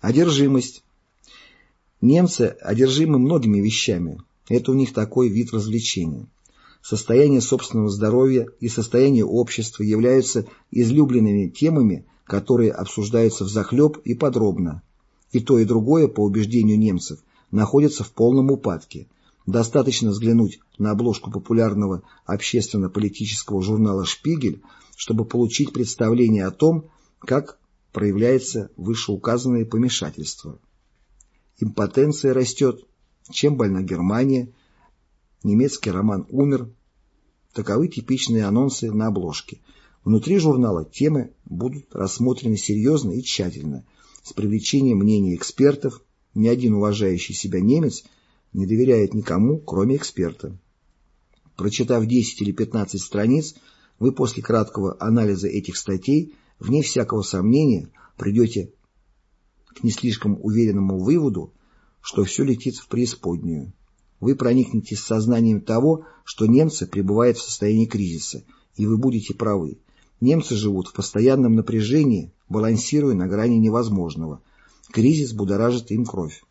Одержимость. Немцы одержимы многими вещами. Это у них такой вид развлечения. Состояние собственного здоровья и состояние общества являются излюбленными темами, которые обсуждаются взахлеб и подробно. И то, и другое, по убеждению немцев, находится в полном упадке. Достаточно взглянуть на обложку популярного общественно-политического журнала «Шпигель», чтобы получить представление о том, как проявляется вышеуказанное помешательство. Импотенция растет, чем больна Германия, немецкий роман умер. Таковы типичные анонсы на обложке. Внутри журнала темы будут рассмотрены серьезно и тщательно, с привлечением мнений экспертов. Ни один уважающий себя немец не доверяет никому, кроме эксперта. Прочитав 10 или 15 страниц, вы после краткого анализа этих статей, вне всякого сомнения, придете к не слишком уверенному выводу, что все летит в преисподнюю. Вы проникнете с сознанием того, что немцы пребывают в состоянии кризиса, и вы будете правы. Немцы живут в постоянном напряжении, балансируя на грани невозможного. Кризис будоражит им кровь.